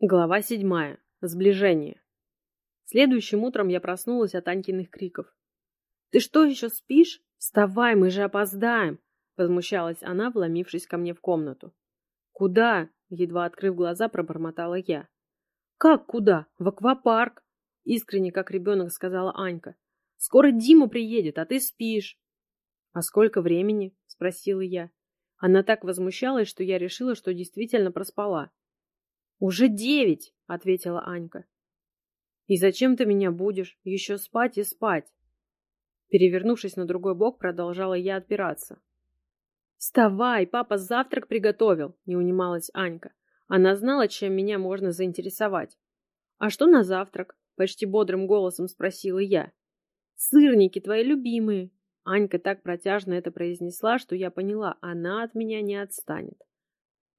Глава седьмая. Сближение. Следующим утром я проснулась от Анькиных криков. «Ты что, еще спишь? Вставай, мы же опоздаем!» Возмущалась она, вломившись ко мне в комнату. «Куда?» — едва открыв глаза, пробормотала я. «Как куда? В аквапарк!» Искренне, как ребенок, сказала Анька. «Скоро Дима приедет, а ты спишь!» «А сколько времени?» — спросила я. Она так возмущалась, что я решила, что действительно проспала. «Уже девять!» — ответила Анька. «И зачем ты меня будешь? Еще спать и спать!» Перевернувшись на другой бок, продолжала я отпираться. «Вставай, папа завтрак приготовил!» — не унималась Анька. Она знала, чем меня можно заинтересовать. «А что на завтрак?» — почти бодрым голосом спросила я. «Сырники твои любимые!» Анька так протяжно это произнесла, что я поняла, она от меня не отстанет.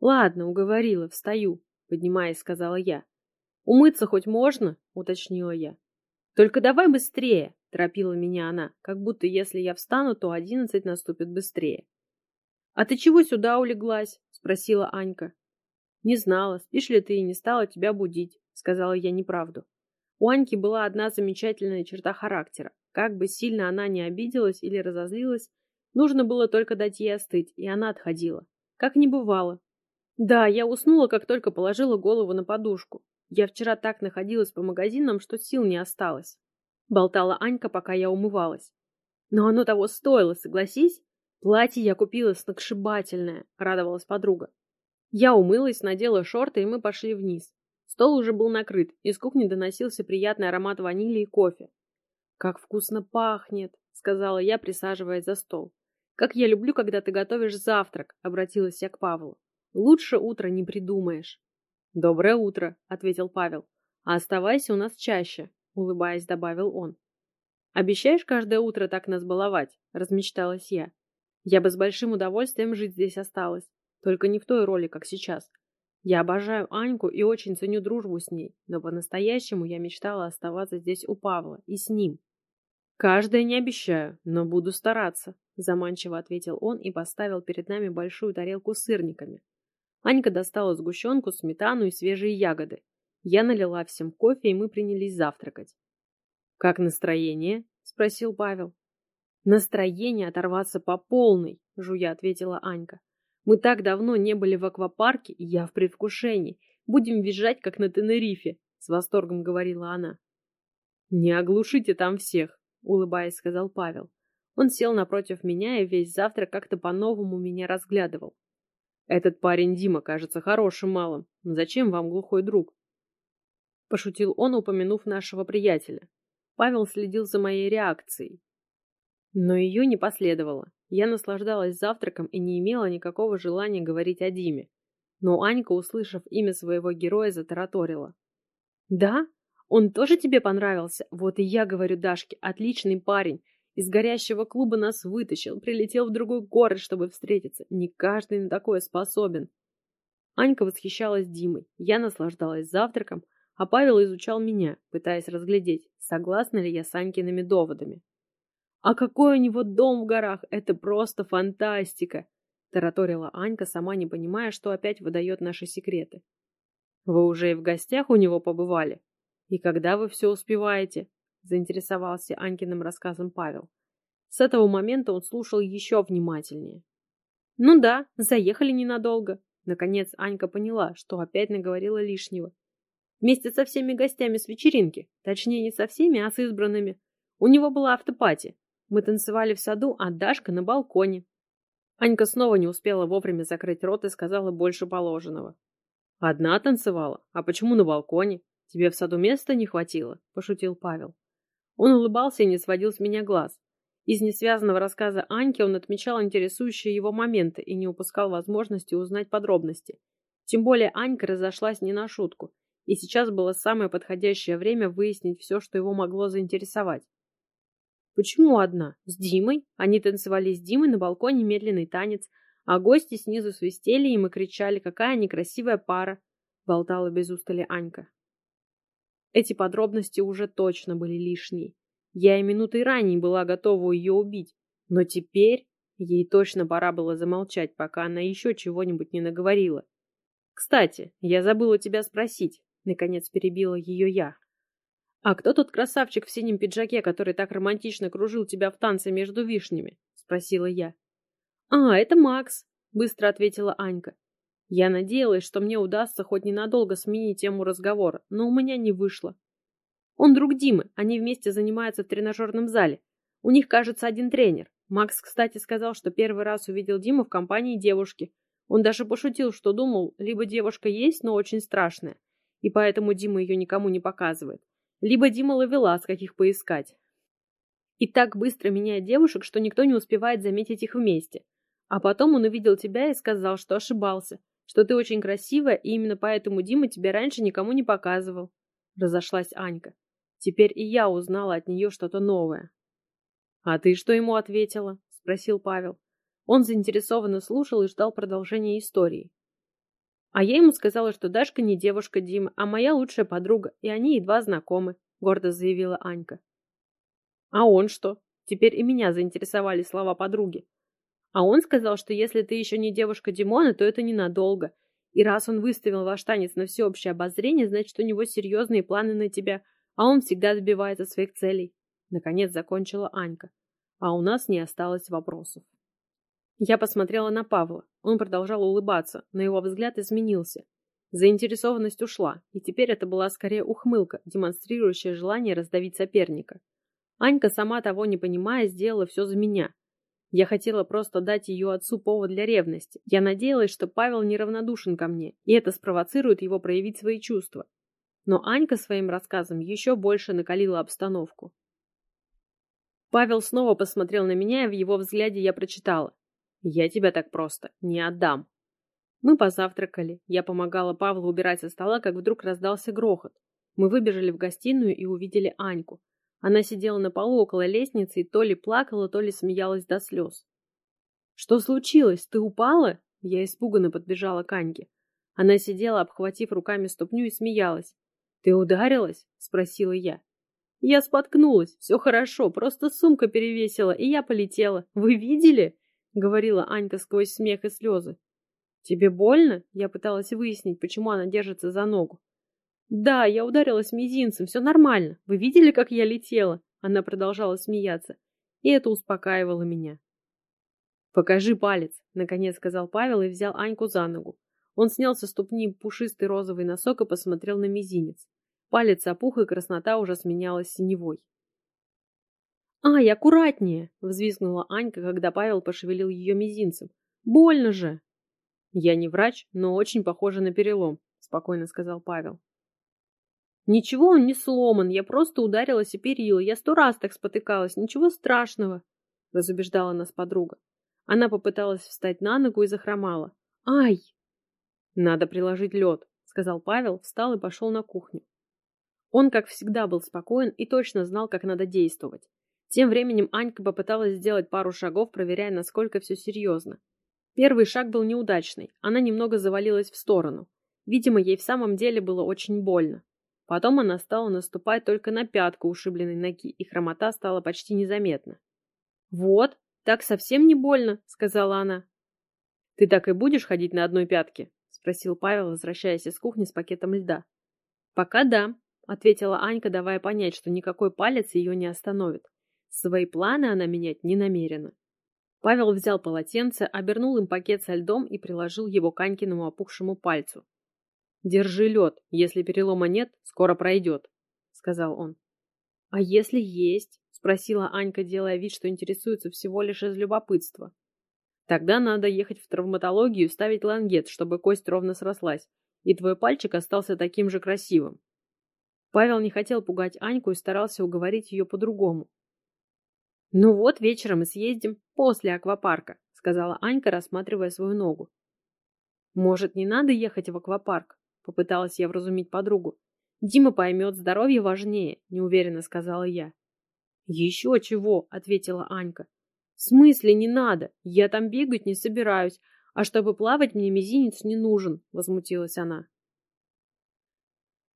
«Ладно, уговорила, встаю поднимаясь, сказала я. Умыться хоть можно? уточнила я. Только давай быстрее, торопила меня она, как будто если я встану, то одиннадцать наступит быстрее. А ты чего сюда улеглась? спросила Анька. Не знала, спишь ли ты и не стала тебя будить, сказала я неправду. У Аньки была одна замечательная черта характера. Как бы сильно она не обиделась или разозлилась, нужно было только дать ей остыть, и она отходила. Как не бывало, да, я уснула, как только положила голову на подушку. Я вчера так находилась по магазинам, что сил не осталось. Болтала Анька, пока я умывалась. Но оно того стоило, согласись? Платье я купила сногсшибательное, радовалась подруга. Я умылась, надела шорты, и мы пошли вниз. Стол уже был накрыт, из кухни доносился приятный аромат ванили и кофе. «Как вкусно пахнет!» — сказала я, присаживаясь за стол. «Как я люблю, когда ты готовишь завтрак!» — обратилась я к Павлу. Лучше утро не придумаешь. Доброе утро, ответил Павел. А оставайся у нас чаще, улыбаясь, добавил он. Обещаешь каждое утро так нас баловать? размечталась я. Я бы с большим удовольствием жить здесь осталась, только не в той роли, как сейчас. Я обожаю Аньку и очень ценю дружбу с ней, но по-настоящему я мечтала оставаться здесь у Павла и с ним. Каждое не обещаю, но буду стараться, заманчиво ответил он и поставил перед нами большую тарелку с сырниками. Анька достала сгущенку, сметану и свежие ягоды. Я налила всем кофе, и мы принялись завтракать. «Как настроение?» — спросил Павел. «Настроение оторваться по полной», — жуя ответила Анька. «Мы так давно не были в аквапарке, и я в предвкушении. Будем визжать, как на Тенерифе», — с восторгом говорила она. «Не оглушите там всех», — улыбаясь, сказал Павел. Он сел напротив меня и весь завтрак как-то по-новому меня разглядывал. Этот парень Дима кажется хорошим малым. Зачем вам глухой друг? Пошутил он, упомянув нашего приятеля. Павел следил за моей реакцией. Но ее не последовало. Я наслаждалась завтраком и не имела никакого желания говорить о Диме. Но Анька, услышав имя своего героя, затараторила. «Да? Он тоже тебе понравился? Вот и я говорю Дашке, отличный парень. Из горящего клуба нас вытащил, прилетел в другой город, чтобы встретиться. Не каждый на такое способен. Анька восхищалась Димой, я наслаждалась завтраком, а Павел изучал меня, пытаясь разглядеть, согласна ли я с Анькиными доводами. «А какой у него дом в горах! Это просто фантастика!» тараторила Анька, сама не понимая, что опять выдает наши секреты. «Вы уже и в гостях у него побывали? И когда вы все успеваете?» Заинтересовался Анькиным рассказом Павел. С этого момента он слушал еще внимательнее. Ну да, заехали ненадолго. Наконец Анька поняла, что опять наговорила лишнего. Вместе со всеми гостями с вечеринки, точнее не со всеми, а с избранными. У него была автопати. Мы танцевали в саду, а Дашка на балконе. Анька снова не успела вовремя закрыть рот и сказала больше положенного. Одна танцевала? А почему на балконе? Тебе в саду места не хватило? Пошутил Павел. Он улыбался и не сводил с меня глаз. Из несвязанного рассказа Аньки он отмечал интересующие его моменты и не упускал возможности узнать подробности. Тем более Анька разошлась не на шутку, и сейчас было самое подходящее время выяснить все, что его могло заинтересовать. Почему одна? С Димой? Они танцевали с Димой на балконе медленный танец, а гости снизу свистели им и кричали, какая некрасивая пара, болтала без устали Анька. Эти подробности уже точно были лишние. Я и минутой ранее была готова ее убить, но теперь ей точно пора было замолчать, пока она еще чего-нибудь не наговорила. Кстати, я забыла тебя спросить, Наконец перебила ее я. «А кто тот красавчик в синем пиджаке, который так романтично кружил тебя в танце между вишнями?» — спросила я. «А, это Макс», — быстро ответила Анька. Я надеялась, что мне удастся хоть ненадолго сменить тему разговора, но у меня не вышло. Он друг Димы, они вместе занимаются в тренажерном зале. У них, кажется, один тренер. Макс, кстати, сказал, что первый раз увидел Диму в компании девушки. Он даже пошутил, что думал, либо девушка есть, но очень страшная, и поэтому Дима ее никому не показывает, либо Дима ловелас, каких поискать. И так быстро меняет девушек, что никто не успевает заметить их вместе. А потом он увидел тебя и сказал, что ошибался, что ты очень красивая, и именно поэтому Дима тебя раньше никому не показывал. Разошлась Анька. Теперь и я узнала от нее что-то новое. «А ты что ему ответила?» — спросил Павел. Он заинтересованно слушал и ждал продолжения истории. А я ему сказала, что Дашка не девушка Димы, а моя лучшая подруга, и они едва знакомы, гордо заявила Анька. А он что? Теперь и меня заинтересовали слова подруги. А он сказал, что если ты еще не девушка Димона, то это ненадолго. И раз он выставил ваш танец на всеобщее обозрение, значит, у него серьезные планы на тебя, а он всегда добивается своих целей. Наконец закончила Анька. А у нас не осталось вопросов. Я посмотрела на Павла. Он продолжал улыбаться, но его взгляд изменился. Заинтересованность ушла, и теперь это была скорее ухмылка, демонстрирующая желание раздавить соперника. Анька, сама того не понимая, сделала все за меня. Я хотела просто дать ее отцу повод для ревности. Я надеялась, что Павел неравнодушен ко мне, и это спровоцирует его проявить свои чувства. Но Анька своим рассказом еще больше накалила обстановку. Павел снова посмотрел на меня, и в его взгляде я прочитала. Я тебя так просто не отдам. Мы позавтракали. Я помогала Павлу убирать со стола, как вдруг раздался грохот. Мы выбежали в гостиную и увидели Аньку. Она сидела на полу около лестницы и то ли плакала, то ли смеялась до слез. «Что случилось? Ты упала?» Я испуганно подбежала к Аньке. Она сидела, обхватив руками ступню и смеялась. «Ты ударилась?» — спросила я. «Я споткнулась. Все хорошо, просто сумка перевесила, и я полетела. Вы видели?» — говорила Анька сквозь смех и слезы. «Тебе больно?» — я пыталась выяснить, почему она держится за ногу. «Да, я ударилась мизинцем, все нормально. Вы видели, как я летела?» Она продолжала смеяться, и это успокаивало меня. «Покажи палец», — наконец сказал Павел и взял Аньку за ногу. Он снял со ступни пушистый розовый носок и посмотрел на мизинец. Палец опух, и краснота уже сменялась синевой. «Ай, аккуратнее!» — взвизгнула Анька, когда Павел пошевелил ее мизинцем. «Больно же!» «Я не врач, но очень похоже на перелом», — спокойно сказал Павел. «Ничего он не сломан, я просто ударилась о перила, я сто раз так спотыкалась, ничего страшного», — разубеждала нас подруга. Она попыталась встать на ногу и захромала. «Ай!» «Надо приложить лед», — сказал Павел, встал и пошел на кухню. Он, как всегда, был спокоен и точно знал, как надо действовать. Тем временем Анька попыталась сделать пару шагов, проверяя, насколько все серьезно. Первый шаг был неудачный, она немного завалилась в сторону. Видимо, ей в самом деле было очень больно. Потом она стала наступать только на пятку ушибленной ноги, и хромота стала почти незаметна. «Вот, так совсем не больно», — сказала она. «Ты так и будешь ходить на одной пятке?» — спросил Павел, возвращаясь из кухни с пакетом льда. «Пока да», — ответила Анька, давая понять, что никакой палец ее не остановит. Свои планы она менять не намерена. Павел взял полотенце, обернул им пакет со льдом и приложил его к Анькиному опухшему пальцу. «Держи лед. Если перелома нет, скоро пройдет», — сказал он. «А если есть?» — спросила Анька, делая вид, что интересуется всего лишь из любопытства. «Тогда надо ехать в травматологию и ставить лангет, чтобы кость ровно срослась, и твой пальчик остался таким же красивым». Павел не хотел пугать Аньку и старался уговорить ее по-другому. «Ну вот, вечером и съездим, после аквапарка», — сказала Анька, рассматривая свою ногу. «Может, не надо ехать в аквапарк?» — попыталась я вразумить подругу. «Дима поймет, здоровье важнее», — неуверенно сказала я. «Еще чего?» — ответила Анька. «В смысле не надо? Я там бегать не собираюсь, а чтобы плавать мне мизинец не нужен», — возмутилась она.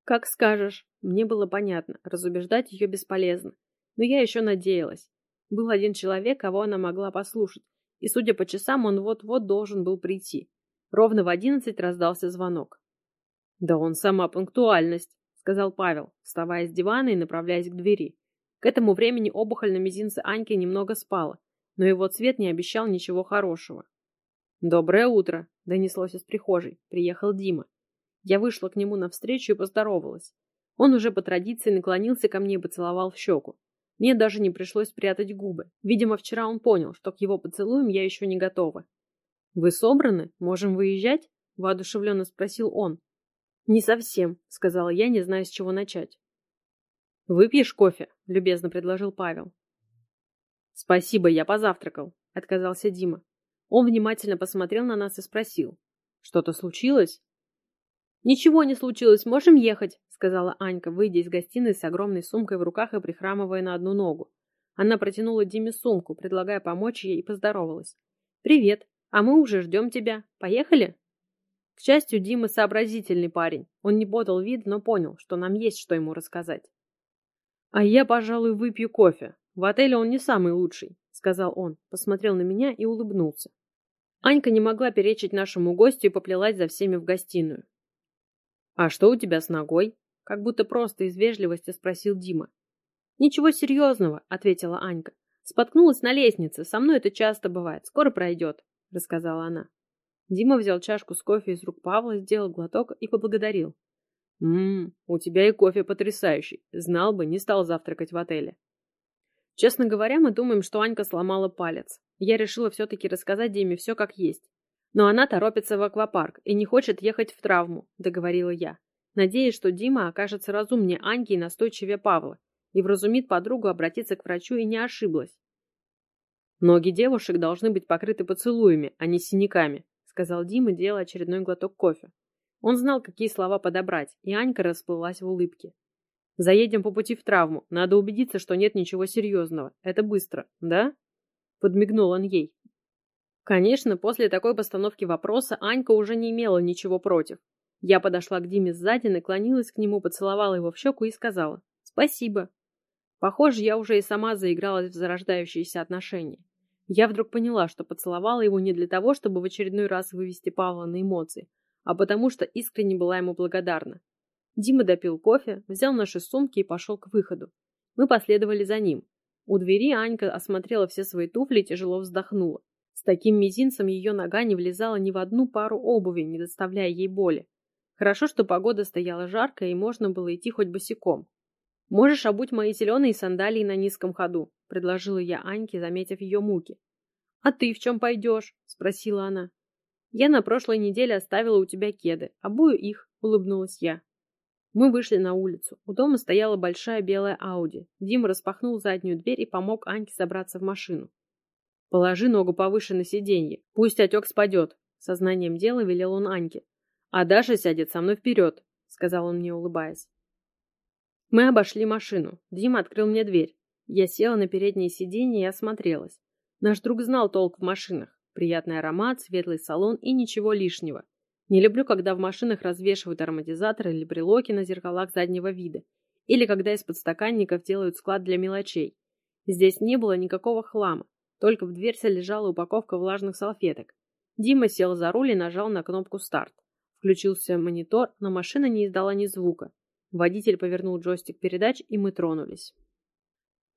«Как скажешь». Мне было понятно, разубеждать ее бесполезно. Но я еще надеялась. Был один человек, кого она могла послушать, и, судя по часам, он вот-вот должен был прийти. Ровно в одиннадцать раздался звонок. Да он сама пунктуальность, сказал Павел, вставая с дивана и направляясь к двери. К этому времени опухоль на мизинце Аньки немного спала, но его цвет не обещал ничего хорошего. «Доброе утро!» — донеслось из прихожей. Приехал Дима. Я вышла к нему навстречу и поздоровалась. Он уже по традиции наклонился ко мне и поцеловал в щеку. Мне даже не пришлось прятать губы. Видимо, вчера он понял, что к его поцелуям я еще не готова. «Вы собраны? Можем выезжать?» — воодушевленно спросил он. «Не совсем», — сказала я, не зная, с чего начать. «Выпьешь кофе?» — любезно предложил Павел. «Спасибо, я позавтракал», — отказался Дима. Он внимательно посмотрел на нас и спросил. «Что-то случилось?» «Ничего не случилось, можем ехать», — сказала Анька, выйдя из гостиной с огромной сумкой в руках и прихрамывая на одну ногу. Она протянула Диме сумку, предлагая помочь ей, и поздоровалась. «Привет, а мы уже ждем тебя. Поехали?» К счастью, Дима сообразительный парень. Он не подал вид, но понял, что нам есть что ему рассказать. «А я, пожалуй, выпью кофе. В отеле он не самый лучший», — сказал он, посмотрел на меня и улыбнулся. Анька не могла перечить нашему гостю и поплелась за всеми в гостиную. «А что у тебя с ногой?» — как будто просто из вежливости спросил Дима. «Ничего серьезного», — ответила Анька. «Споткнулась на лестнице. Со мной это часто бывает. Скоро пройдет», — рассказала она. Дима взял чашку с кофе из рук Павла, сделал глоток и поблагодарил. «Ммм, у тебя и кофе потрясающий. Знал бы, не стал завтракать в отеле». Честно говоря, мы думаем, что Анька сломала палец. Я решила все-таки рассказать Диме все как есть. Но она торопится в аквапарк и не хочет ехать в травму, договорила я. Надеюсь, что Дима окажется разумнее Аньки и настойчивее Павла и вразумит подругу обратиться к врачу и не ошиблась. Ноги девушек должны быть покрыты поцелуями, а не синяками, сказал Дима, делая очередной глоток кофе. Он знал, какие слова подобрать, и Анька расплылась в улыбке. Заедем по пути в травму. Надо убедиться, что нет ничего серьезного. Это быстро, да? Подмигнул он ей. Конечно, после такой постановки вопроса Анька уже не имела ничего против. Я подошла к Диме сзади, наклонилась к нему, поцеловала его в щеку и сказала «Спасибо». Похоже, я уже и сама заигралась в зарождающиеся отношения. Я вдруг поняла, что поцеловала его не для того, чтобы в очередной раз вывести Павла на эмоции, а потому что искренне была ему благодарна. Дима допил кофе, взял наши сумки и пошел к выходу. Мы последовали за ним. У двери Анька осмотрела все свои туфли и тяжело вздохнула. С таким мизинцем ее нога не влезала ни в одну пару обуви, не доставляя ей боли. Хорошо, что погода стояла жаркая и можно было идти хоть босиком. «Можешь обуть мои зеленые сандалии на низком ходу», — предложила я Аньке, заметив ее муки. «А ты в чем пойдешь?» — спросила она. «Я на прошлой неделе оставила у тебя кеды. Обую их», — улыбнулась я. Мы вышли на улицу. У дома стояла большая белая Ауди. Дима распахнул заднюю дверь и помог Аньке забраться в машину. Положи ногу повыше на сиденье. Пусть отек спадет. Сознанием дела велел он Аньке. А Даша сядет со мной вперед, сказал он мне, улыбаясь. Мы обошли машину. Дима открыл мне дверь. Я села на переднее сиденье и осмотрелась. Наш друг знал толк в машинах. Приятный аромат, светлый салон и ничего лишнего. Не люблю, когда в машинах развешивают ароматизаторы или брелоки на зеркалах заднего вида. Или когда из подстаканников делают склад для мелочей. Здесь не было никакого хлама. Только в дверце лежала упаковка влажных салфеток. Дима сел за руль и нажал на кнопку «Старт». Включился монитор, но машина не издала ни звука. Водитель повернул джойстик передач, и мы тронулись.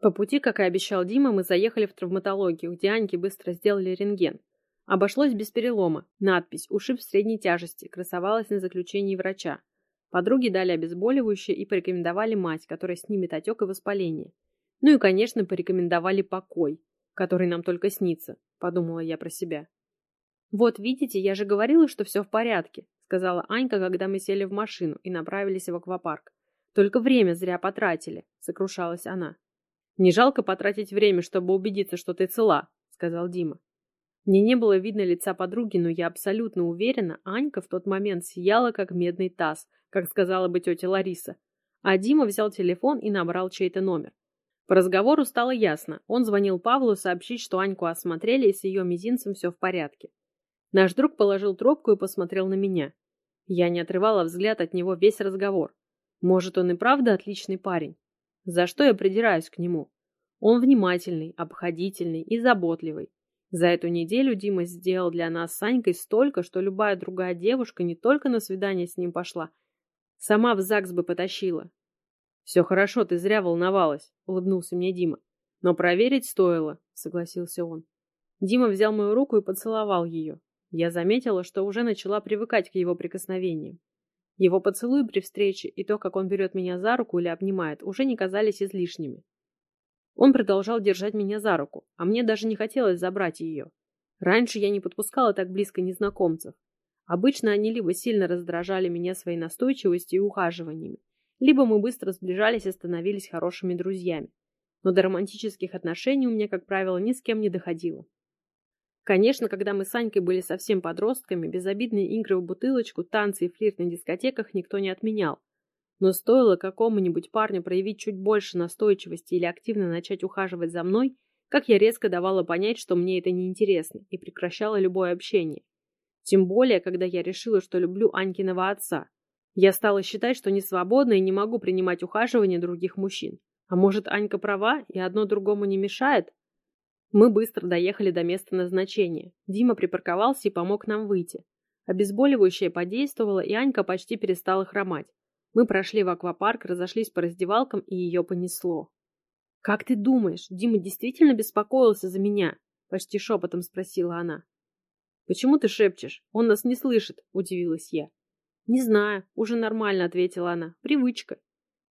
По пути, как и обещал Дима, мы заехали в травматологию, где Аньке быстро сделали рентген. Обошлось без перелома. Надпись «Ушиб средней тяжести» красовалась на заключении врача. Подруги дали обезболивающее и порекомендовали мать, которая снимет отек и воспаление. Ну и, конечно, порекомендовали покой который нам только снится, подумала я про себя. Вот видите, я же говорила, что все в порядке, сказала Анька, когда мы сели в машину и направились в аквапарк. Только время зря потратили, сокрушалась она. Не жалко потратить время, чтобы убедиться, что ты цела, сказал Дима. Мне не было видно лица подруги, но я абсолютно уверена, Анька в тот момент сияла, как медный таз, как сказала бы тетя Лариса. А Дима взял телефон и набрал чей-то номер. По разговору стало ясно. Он звонил Павлу сообщить, что Аньку осмотрели и с ее мизинцем все в порядке. Наш друг положил трубку и посмотрел на меня. Я не отрывала взгляд от него весь разговор. Может, он и правда отличный парень? За что я придираюсь к нему? Он внимательный, обходительный и заботливый. За эту неделю Дима сделал для нас с Санькой столько, что любая другая девушка не только на свидание с ним пошла, Сама в ЗАГС бы потащила. Все хорошо, ты зря волновалась, улыбнулся мне Дима. Но проверить стоило, согласился он. Дима взял мою руку и поцеловал ее. Я заметила, что уже начала привыкать к его прикосновениям. Его поцелуй при встрече и то, как он берет меня за руку или обнимает, уже не казались излишними. Он продолжал держать меня за руку, а мне даже не хотелось забрать ее. Раньше я не подпускала так близко незнакомцев. Обычно они либо сильно раздражали меня своей настойчивостью и ухаживаниями, либо мы быстро сближались и становились хорошими друзьями. Но до романтических отношений у меня, как правило, ни с кем не доходило. Конечно, когда мы с Анькой были совсем подростками, безобидные игры в бутылочку, танцы и флирт на дискотеках никто не отменял. Но стоило какому-нибудь парню проявить чуть больше настойчивости или активно начать ухаживать за мной, как я резко давала понять, что мне это неинтересно, и прекращала любое общение. Тем более, когда я решила, что люблю Анькиного отца. Я стала считать, что не свободна и не могу принимать ухаживание других мужчин. А может, Анька права, и одно другому не мешает? Мы быстро доехали до места назначения. Дима припарковался и помог нам выйти. Обезболивающее подействовало, и Анька почти перестала хромать. Мы прошли в аквапарк, разошлись по раздевалкам, и ее понесло. «Как ты думаешь, Дима действительно беспокоился за меня?» — почти шепотом спросила она. «Почему ты шепчешь? Он нас не слышит», — удивилась я. «Не знаю, уже нормально», — ответила она. «Привычка».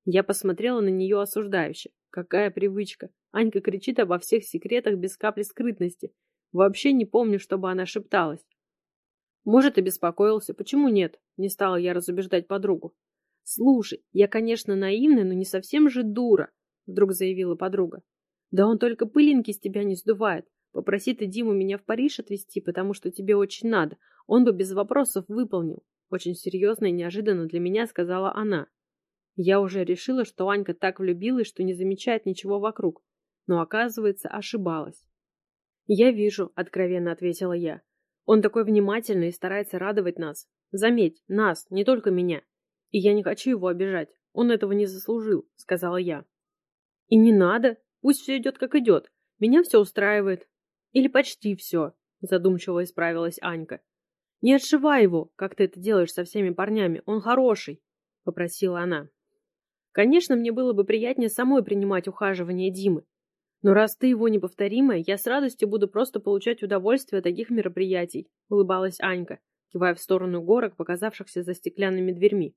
Я посмотрела на нее осуждающе. Какая привычка? Анька кричит обо всех секретах без капли скрытности. Вообще не помню, чтобы она шепталась. Может, и беспокоился. Почему нет? Не стала я разубеждать подругу. Слушай, я, конечно, наивная, но не совсем же дура. — вдруг заявила подруга. «Да он только пылинки с тебя не сдувает. Попроси ты Диму меня в Париж отвезти, потому что тебе очень надо. Он бы без вопросов выполнил». Очень серьезно и неожиданно для меня сказала она. Я уже решила, что Анька так влюбилась, что не замечает ничего вокруг. Но, оказывается, ошибалась. «Я вижу», — откровенно ответила я. «Он такой внимательный и старается радовать нас. Заметь, нас, не только меня. И я не хочу его обижать. Он этого не заслужил», — сказала я. И не надо. Пусть все идет как идет. Меня все устраивает. Или почти все, задумчиво исправилась Анька. Не отшивай его, как ты это делаешь со всеми парнями. Он хороший, попросила она. Конечно, мне было бы приятнее самой принимать ухаживание Димы. Но раз ты его неповторимая, я с радостью буду просто получать удовольствие от таких мероприятий, улыбалась Анька, кивая в сторону горок, показавшихся за стеклянными дверьми.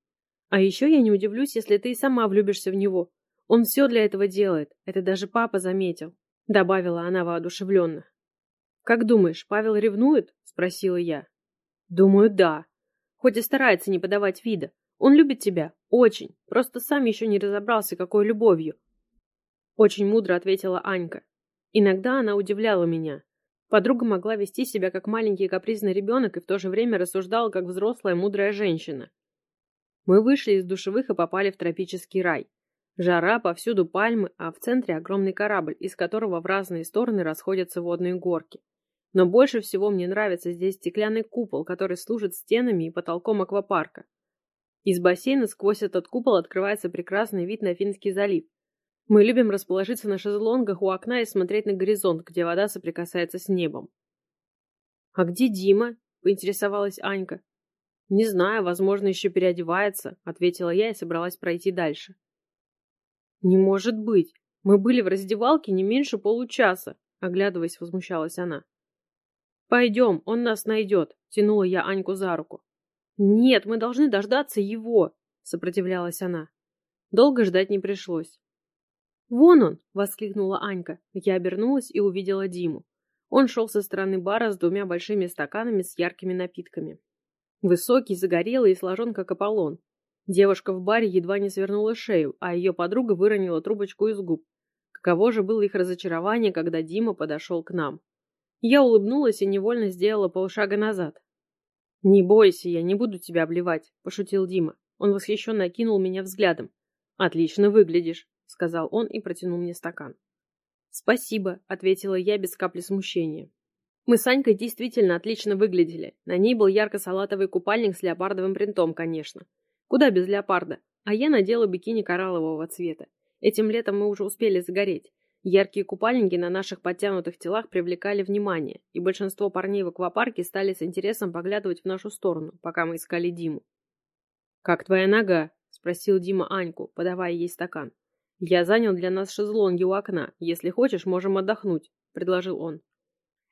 А еще я не удивлюсь, если ты и сама влюбишься в него. Он все для этого делает, это даже папа заметил, добавила она воодушевленно. Как думаешь, Павел ревнует? спросила я. Думаю, да. Хоть и старается не подавать вида. Он любит тебя, очень, просто сам еще не разобрался, какой любовью. Очень мудро ответила Анька. Иногда она удивляла меня. Подруга могла вести себя как маленький капризный ребенок и в то же время рассуждала как взрослая мудрая женщина. Мы вышли из душевых и попали в тропический рай. Жара, повсюду пальмы, а в центре огромный корабль, из которого в разные стороны расходятся водные горки. Но больше всего мне нравится здесь стеклянный купол, который служит стенами и потолком аквапарка. Из бассейна сквозь этот купол открывается прекрасный вид на Финский залив. Мы любим расположиться на шезлонгах у окна и смотреть на горизонт, где вода соприкасается с небом. «А где Дима?» – поинтересовалась Анька. «Не знаю, возможно, еще переодевается», – ответила я и собралась пройти дальше. «Не может быть! Мы были в раздевалке не меньше получаса!» Оглядываясь, возмущалась она. «Пойдем, он нас найдет!» — тянула я Аньку за руку. «Нет, мы должны дождаться его!» — сопротивлялась она. Долго ждать не пришлось. «Вон он!» — воскликнула Анька. Я обернулась и увидела Диму. Он шел со стороны бара с двумя большими стаканами с яркими напитками. Высокий, загорелый и сложен, как Аполлон. Девушка в баре едва не свернула шею, а ее подруга выронила трубочку из губ. Каково же было их разочарование, когда Дима подошел к нам. Я улыбнулась и невольно сделала полшага назад. «Не бойся, я не буду тебя обливать», – пошутил Дима. Он восхищенно окинул меня взглядом. «Отлично выглядишь», – сказал он и протянул мне стакан. «Спасибо», – ответила я без капли смущения. Мы с Анькой действительно отлично выглядели. На ней был ярко-салатовый купальник с леопардовым принтом, конечно. Куда без леопарда? А я надела бикини кораллового цвета. Этим летом мы уже успели загореть. Яркие купальники на наших подтянутых телах привлекали внимание, и большинство парней в аквапарке стали с интересом поглядывать в нашу сторону, пока мы искали Диму. «Как твоя нога?» спросил Дима Аньку, подавая ей стакан. «Я занял для нас шезлонги у окна. Если хочешь, можем отдохнуть», — предложил он.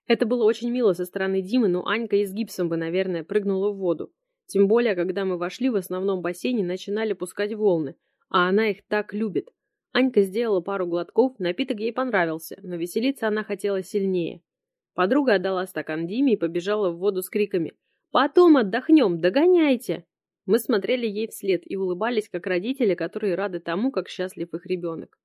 Это было очень мило со стороны Димы, но Анька и с гипсом бы, наверное, прыгнула в воду. Тем более, когда мы вошли в основном бассейне, начинали пускать волны, а она их так любит. Анька сделала пару глотков, напиток ей понравился, но веселиться она хотела сильнее. Подруга отдала стакан Диме и побежала в воду с криками «Потом отдохнем, догоняйте!». Мы смотрели ей вслед и улыбались, как родители, которые рады тому, как счастлив их ребенок.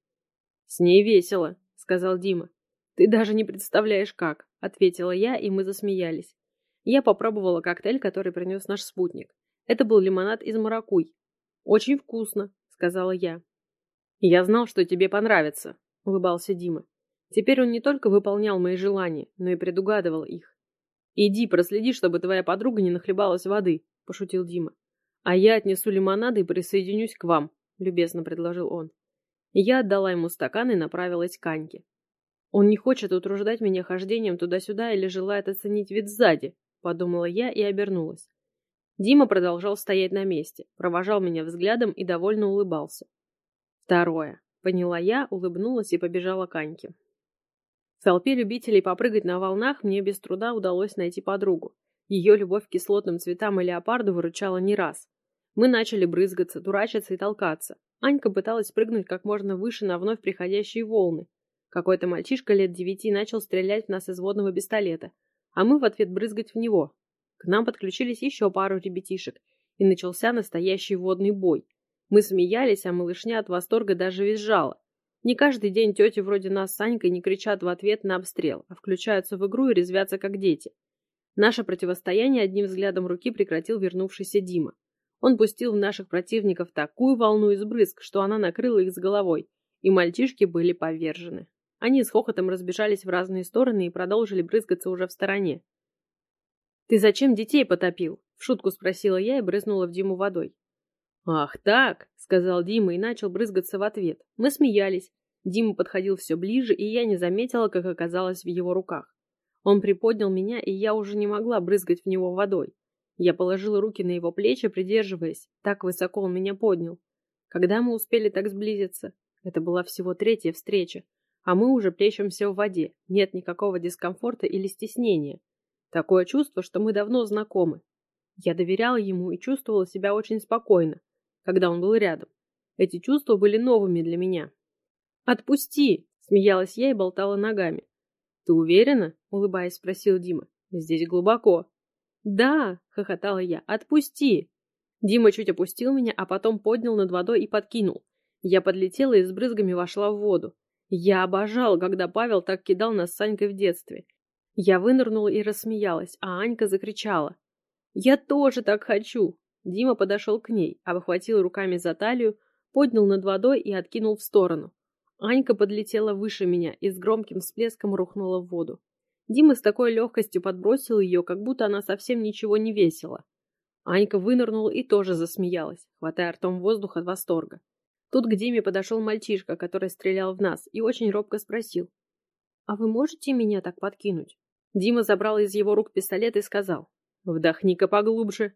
«С ней весело», — сказал Дима. «Ты даже не представляешь, как», — ответила я, и мы засмеялись. Я попробовала коктейль, который принес наш спутник. Это был лимонад из маракуй. «Очень вкусно», — сказала я. «Я знал, что тебе понравится», — улыбался Дима. Теперь он не только выполнял мои желания, но и предугадывал их. «Иди, проследи, чтобы твоя подруга не нахлебалась воды», — пошутил Дима. «А я отнесу лимонады и присоединюсь к вам», — любезно предложил он. Я отдала ему стакан и направилась к Аньке. Он не хочет утруждать меня хождением туда-сюда или желает оценить вид сзади, подумала я и обернулась. Дима продолжал стоять на месте, провожал меня взглядом и довольно улыбался. Второе. Поняла я, улыбнулась и побежала к Аньке. В толпе любителей попрыгать на волнах мне без труда удалось найти подругу. Ее любовь к кислотным цветам и леопарду выручала не раз. Мы начали брызгаться, дурачиться и толкаться. Анька пыталась прыгнуть как можно выше на вновь приходящие волны. Какой-то мальчишка лет девяти начал стрелять в нас из водного пистолета, а мы в ответ брызгать в него. К нам подключились еще пару ребятишек, и начался настоящий водный бой. Мы смеялись, а малышня от восторга даже визжала. Не каждый день тети вроде нас с Санькой не кричат в ответ на обстрел, а включаются в игру и резвятся как дети. Наше противостояние одним взглядом руки прекратил вернувшийся Дима. Он пустил в наших противников такую волну из брызг, что она накрыла их с головой, и мальчишки были повержены. Они с хохотом разбежались в разные стороны и продолжили брызгаться уже в стороне. «Ты зачем детей потопил?» — в шутку спросила я и брызнула в Диму водой. «Ах так!» — сказал Дима и начал брызгаться в ответ. Мы смеялись. Дима подходил все ближе, и я не заметила, как оказалось в его руках. Он приподнял меня, и я уже не могла брызгать в него водой. Я положила руки на его плечи, придерживаясь. Так высоко он меня поднял. Когда мы успели так сблизиться? Это была всего третья встреча а мы уже плещемся в воде, нет никакого дискомфорта или стеснения. Такое чувство, что мы давно знакомы. Я доверяла ему и чувствовала себя очень спокойно, когда он был рядом. Эти чувства были новыми для меня. «Отпусти!» – смеялась я и болтала ногами. «Ты уверена?» – улыбаясь, спросил Дима. «Здесь глубоко». «Да!» – хохотала я. «Отпусти!» Дима чуть опустил меня, а потом поднял над водой и подкинул. Я подлетела и с брызгами вошла в воду. Я обожал, когда Павел так кидал нас с Санькой в детстве. Я вынырнула и рассмеялась, а Анька закричала. «Я тоже так хочу!» Дима подошел к ней, обхватил руками за талию, поднял над водой и откинул в сторону. Анька подлетела выше меня и с громким всплеском рухнула в воду. Дима с такой легкостью подбросил ее, как будто она совсем ничего не весила. Анька вынырнула и тоже засмеялась, хватая ртом воздух от восторга. Тут к Диме подошел мальчишка, который стрелял в нас, и очень робко спросил. «А вы можете меня так подкинуть?» Дима забрал из его рук пистолет и сказал. «Вдохни-ка поглубже».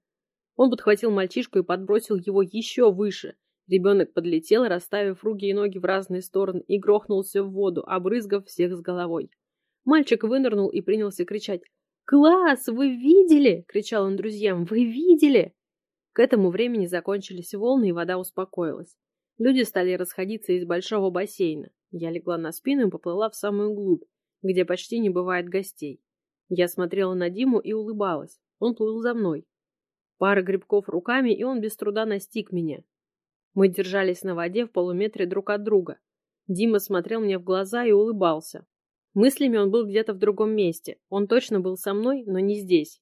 Он подхватил мальчишку и подбросил его еще выше. Ребенок подлетел, расставив руки и ноги в разные стороны, и грохнулся в воду, обрызгав всех с головой. Мальчик вынырнул и принялся кричать. «Класс! Вы видели?» — кричал он друзьям. «Вы видели?» К этому времени закончились волны, и вода успокоилась. Люди стали расходиться из большого бассейна. Я легла на спину и поплыла в самую глубь, где почти не бывает гостей. Я смотрела на Диму и улыбалась. Он плыл за мной. Пара грибков руками, и он без труда настиг меня. Мы держались на воде в полуметре друг от друга. Дима смотрел мне в глаза и улыбался. Мыслями он был где-то в другом месте. Он точно был со мной, но не здесь.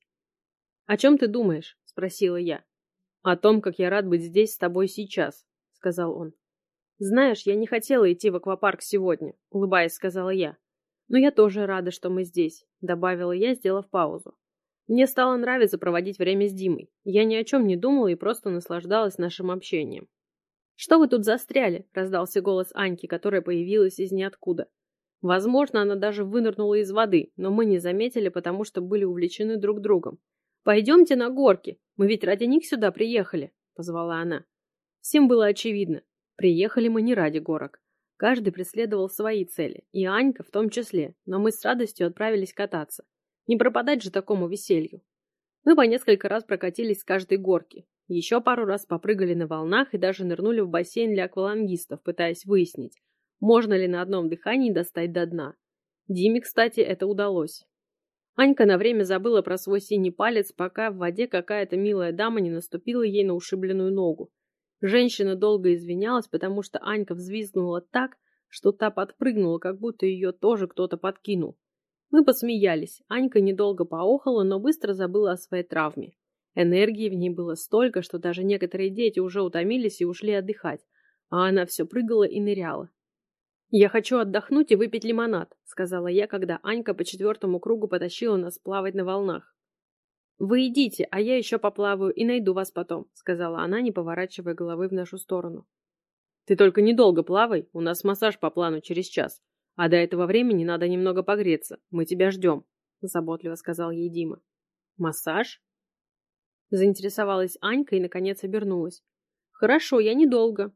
«О чем ты думаешь?» – спросила я. «О том, как я рад быть здесь с тобой сейчас», сказал он. «Знаешь, я не хотела идти в аквапарк сегодня», — улыбаясь, сказала я. «Но я тоже рада, что мы здесь», — добавила я, сделав паузу. Мне стало нравиться проводить время с Димой. Я ни о чем не думала и просто наслаждалась нашим общением. «Что вы тут застряли?» – раздался голос Аньки, которая появилась из ниоткуда. Возможно, она даже вынырнула из воды, но мы не заметили, потому что были увлечены друг другом. «Пойдемте на горки, мы ведь ради них сюда приехали», – позвала она. Всем было очевидно. Приехали мы не ради горок. Каждый преследовал свои цели, и Анька в том числе, но мы с радостью отправились кататься. Не пропадать же такому веселью. Мы по несколько раз прокатились с каждой горки, еще пару раз попрыгали на волнах и даже нырнули в бассейн для аквалангистов, пытаясь выяснить, можно ли на одном дыхании достать до дна. Диме, кстати, это удалось. Анька на время забыла про свой синий палец, пока в воде какая-то милая дама не наступила ей на ушибленную ногу. Женщина долго извинялась, потому что Анька взвизгнула так, что та подпрыгнула, как будто ее тоже кто-то подкинул. Мы посмеялись. Анька недолго поохала, но быстро забыла о своей травме. Энергии в ней было столько, что даже некоторые дети уже утомились и ушли отдыхать, а она все прыгала и ныряла. «Я хочу отдохнуть и выпить лимонад», — сказала я, когда Анька по четвертому кругу потащила нас плавать на волнах. «Вы идите, а я еще поплаваю и найду вас потом», — сказала она, не поворачивая головы в нашу сторону. «Ты только недолго плавай, у нас массаж по плану через час, а до этого времени надо немного погреться, мы тебя ждем», — заботливо сказал ей Дима. «Массаж?» Заинтересовалась Анька и, наконец, обернулась. «Хорошо, я недолго.